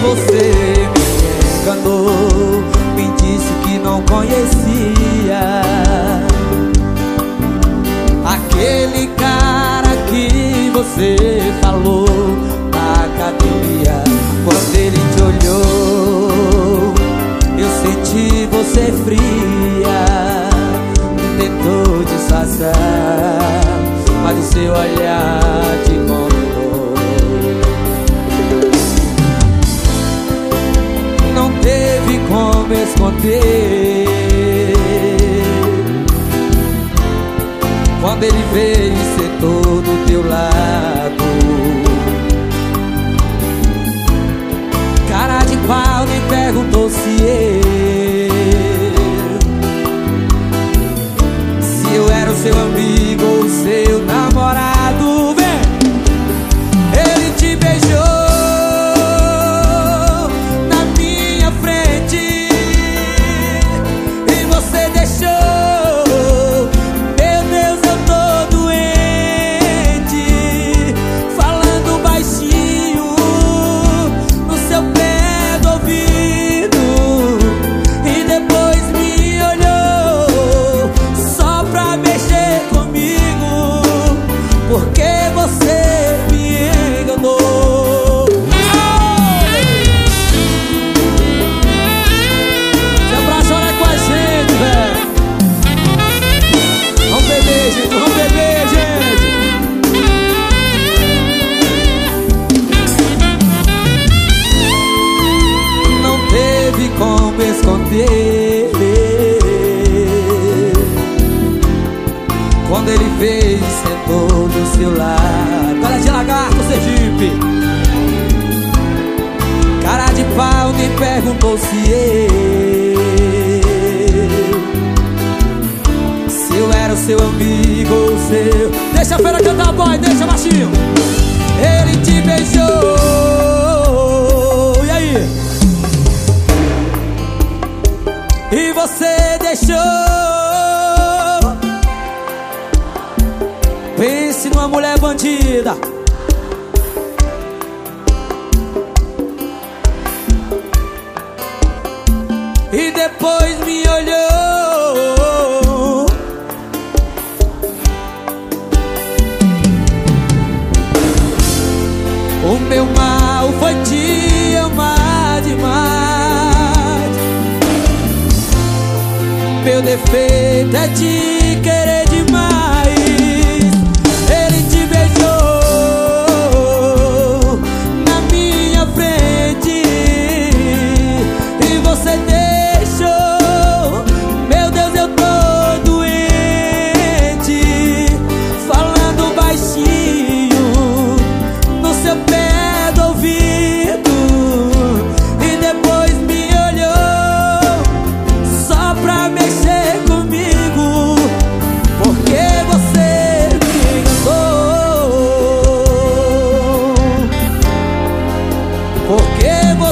você. Me enganou Me disse que não conhecia. Aquele cara que você falou na academia Quando ele te olhou Eu senti você fria Tentou disfarçar Mas o seu olhar te esconder Quando ele veio porque me perguntou se eu Se eu era o seu amigo ou seu Deixa a feira cantar, boy, deixa baixinho Ele te beijou e você deixou. Pense numa mulher bandida. E depois me olhou. O meu mal foi te amar demais. Meu defeito é te querer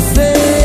você.